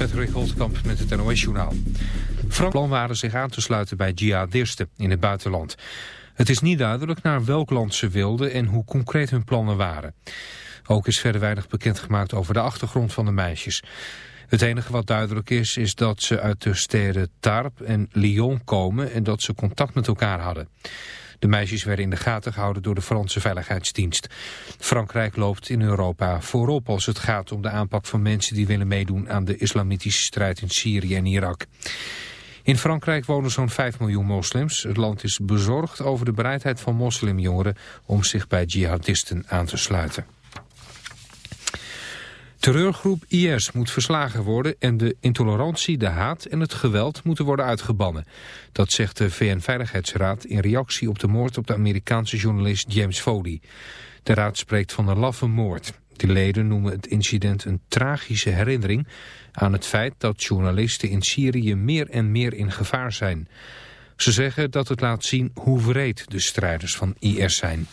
Patrick Holtkamp met het NOS-journaal. Frank plan waren zich aan te sluiten bij jihadisten in het buitenland. Het is niet duidelijk naar welk land ze wilden en hoe concreet hun plannen waren. Ook is verder weinig bekendgemaakt over de achtergrond van de meisjes. Het enige wat duidelijk is, is dat ze uit de steden Tarp en Lyon komen en dat ze contact met elkaar hadden. De meisjes werden in de gaten gehouden door de Franse Veiligheidsdienst. Frankrijk loopt in Europa voorop als het gaat om de aanpak van mensen die willen meedoen aan de islamitische strijd in Syrië en Irak. In Frankrijk wonen zo'n 5 miljoen moslims. Het land is bezorgd over de bereidheid van moslimjongeren om zich bij jihadisten aan te sluiten. Terreurgroep IS moet verslagen worden en de intolerantie, de haat en het geweld moeten worden uitgebannen. Dat zegt de VN-veiligheidsraad in reactie op de moord op de Amerikaanse journalist James Foley. De raad spreekt van een laffe moord. De leden noemen het incident een tragische herinnering aan het feit dat journalisten in Syrië meer en meer in gevaar zijn. Ze zeggen dat het laat zien hoe wreed de strijders van IS zijn.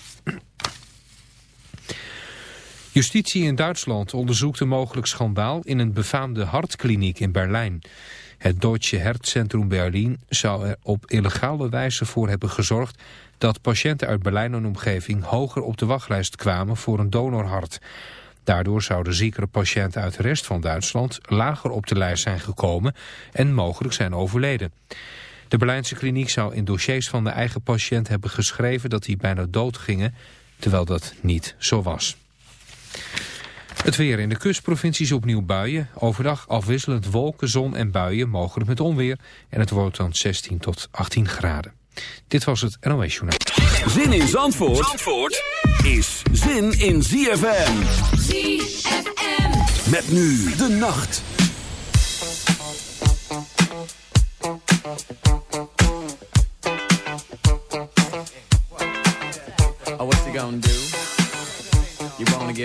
Justitie in Duitsland onderzoekt een mogelijk schandaal in een befaamde hartkliniek in Berlijn. Het Deutsche Herzzentrum Berlin zou er op illegale wijze voor hebben gezorgd dat patiënten uit Berlijn en omgeving hoger op de wachtlijst kwamen voor een donorhart. Daardoor zouden ziekere patiënten uit de rest van Duitsland lager op de lijst zijn gekomen en mogelijk zijn overleden. De Berlijnse kliniek zou in dossiers van de eigen patiënt hebben geschreven dat die bijna dood gingen, terwijl dat niet zo was. Het weer in de kustprovincies opnieuw buien. Overdag afwisselend wolken, zon en buien, mogelijk met onweer. En het wordt dan 16 tot 18 graden. Dit was het NOS Journaal. Zin in Zandvoort, Zandvoort is zin in ZFM. ZFM. Met nu de nacht.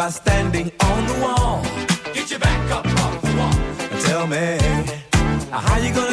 By standing on the wall. Get your back up off the wall. Tell me. How you gonna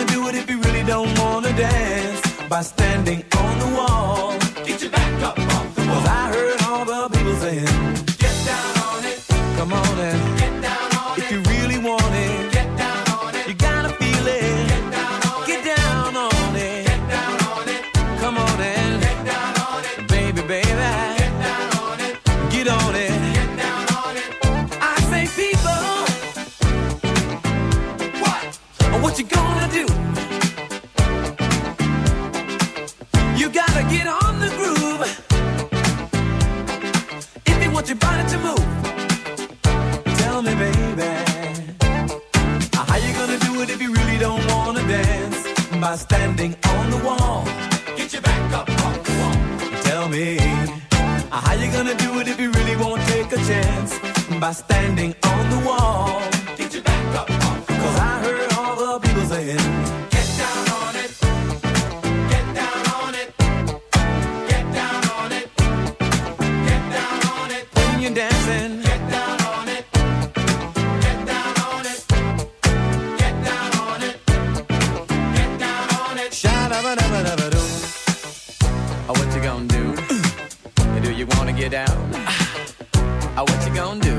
How you gonna do it if you really won't take a chance? By standing on the wall. Get your back up. Cause I heard all the people saying, down? Oh, what you gonna do?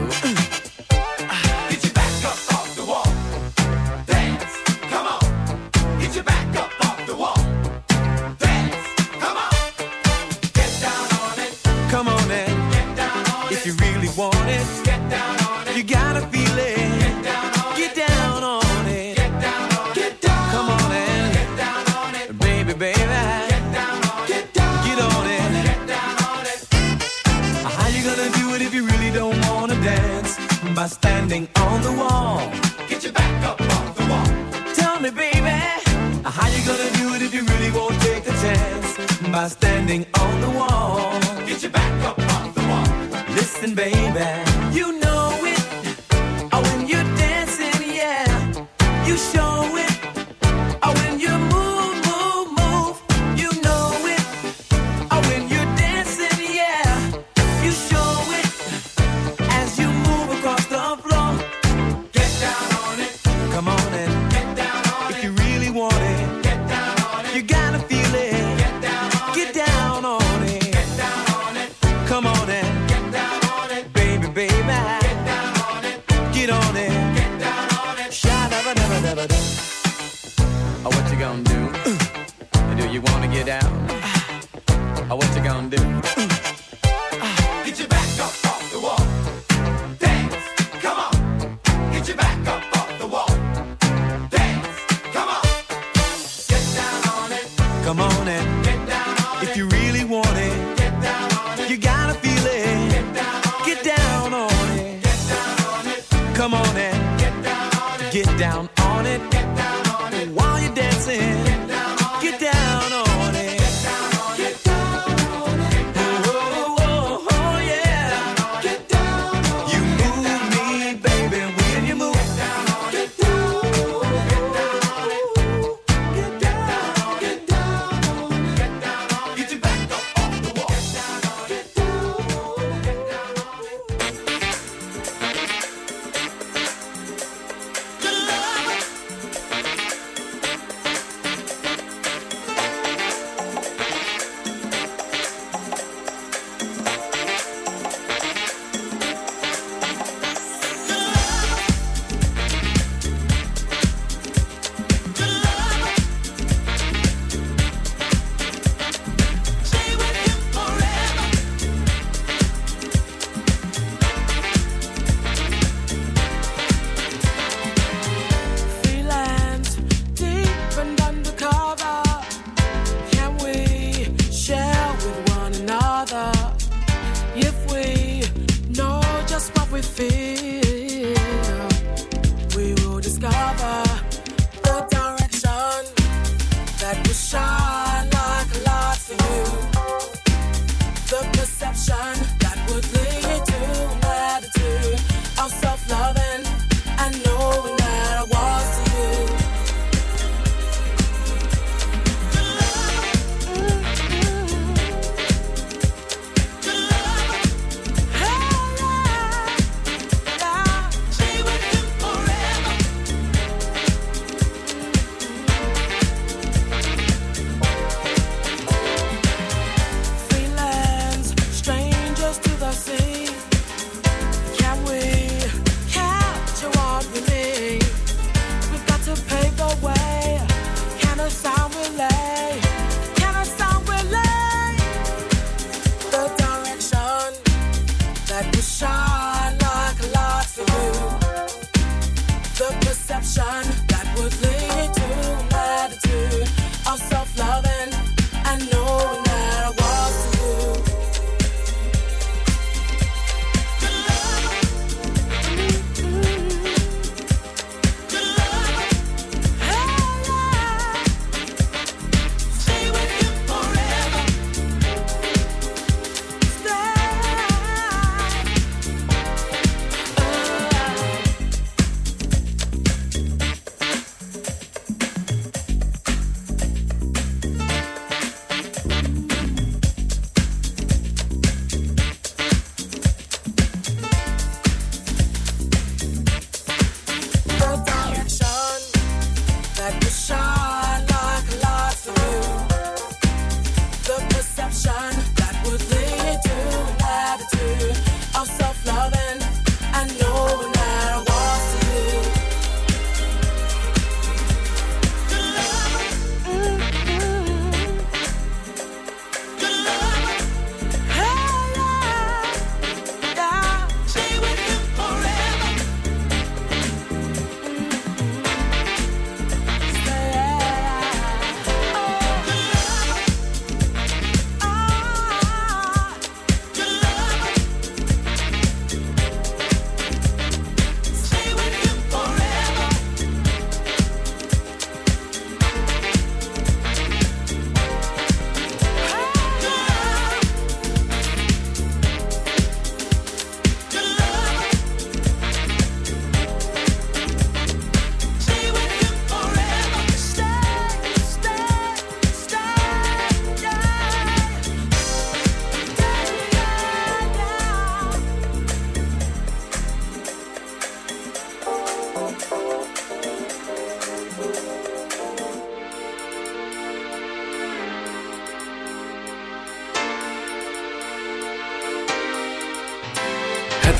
Oh, what you gonna do? Do you wanna get down? Oh, what you gonna do?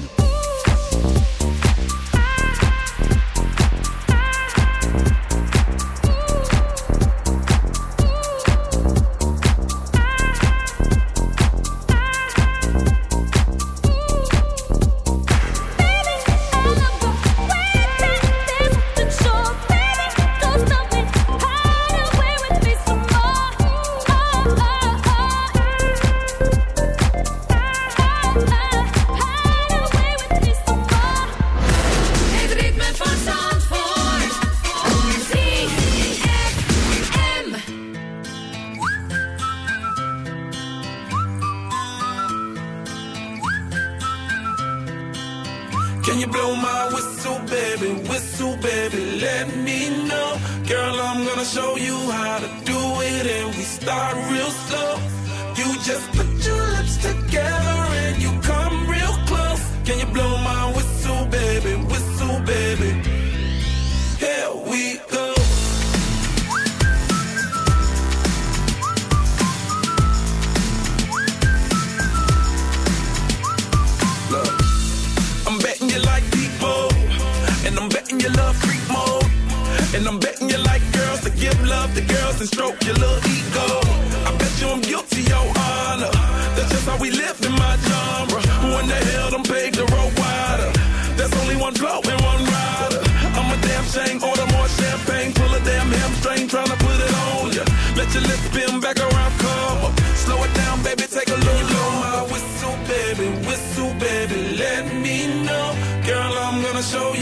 worship.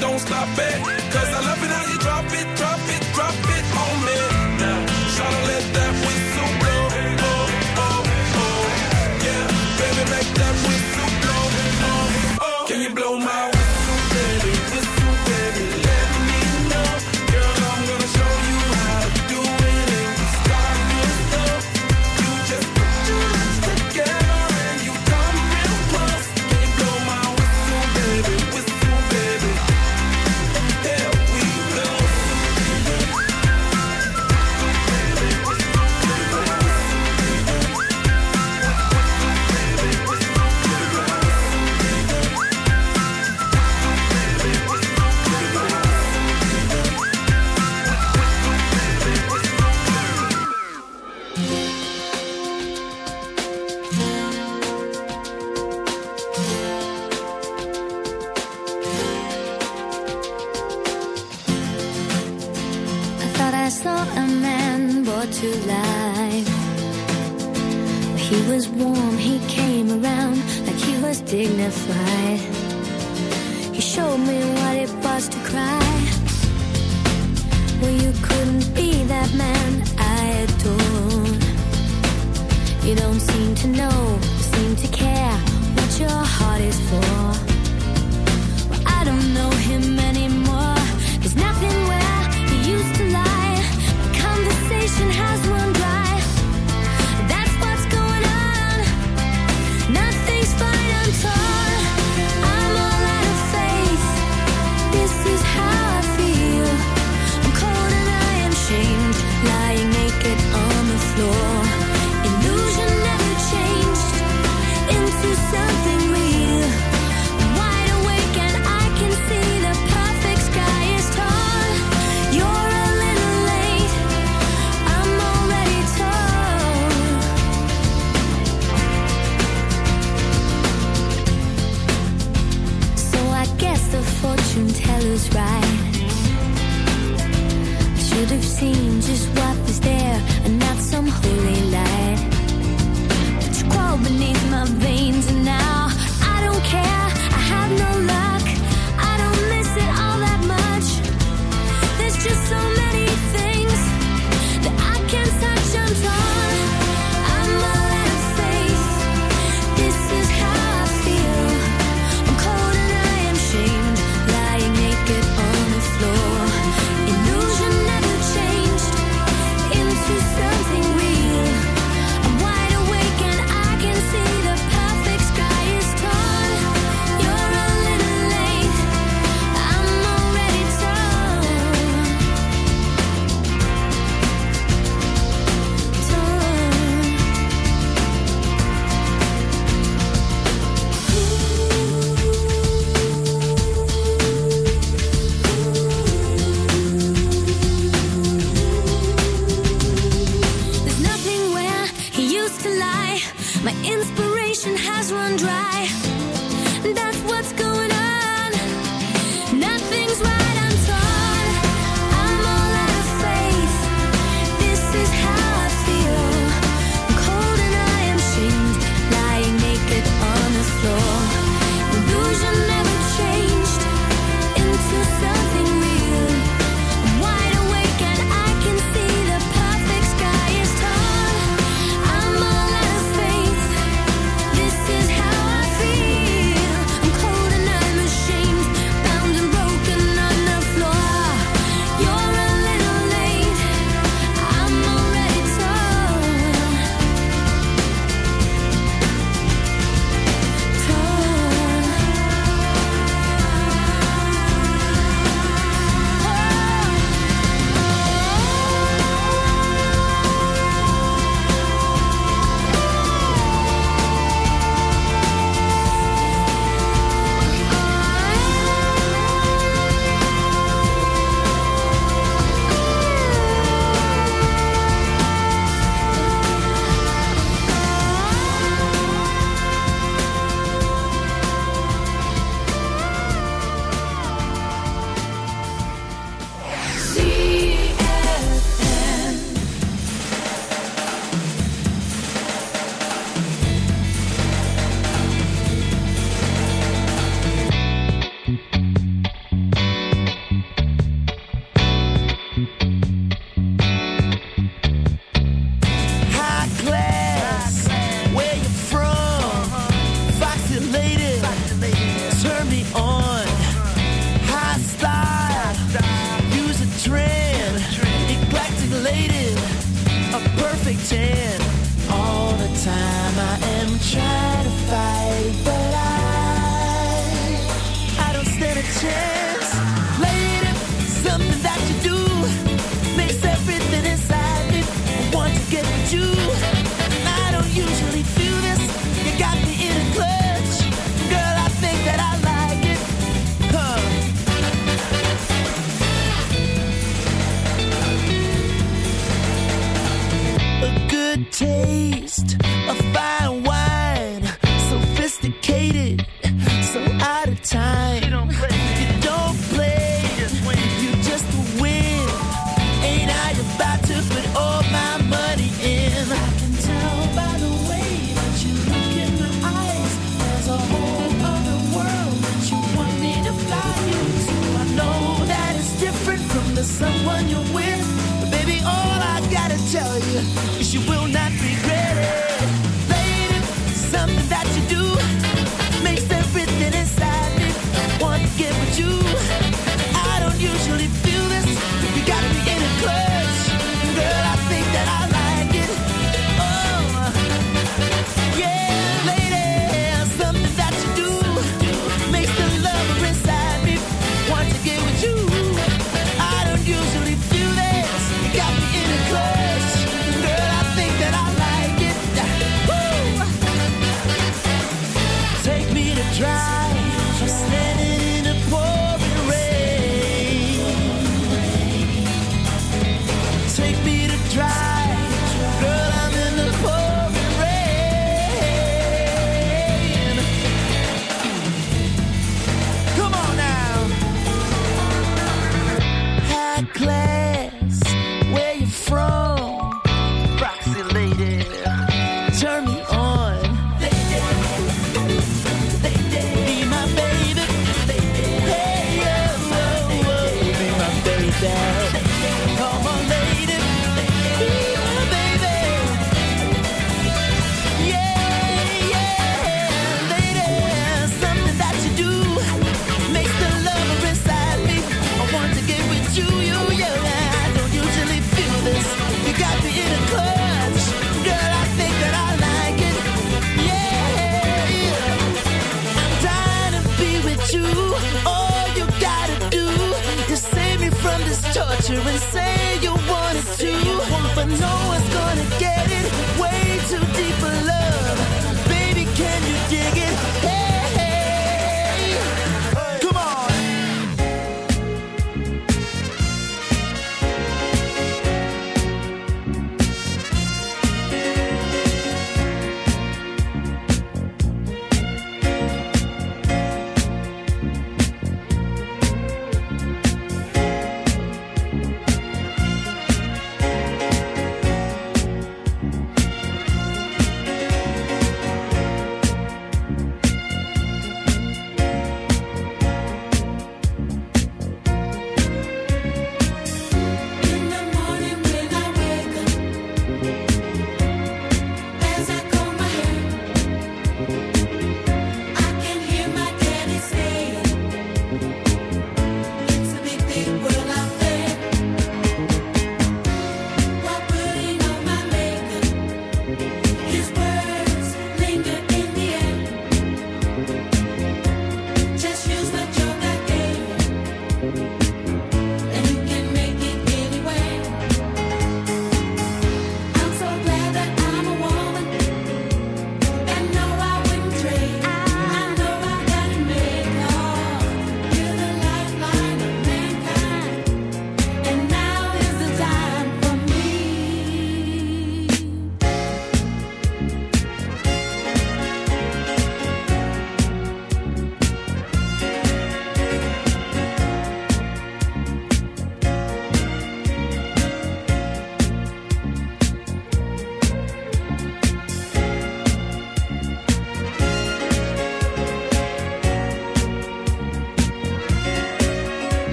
don't stop it.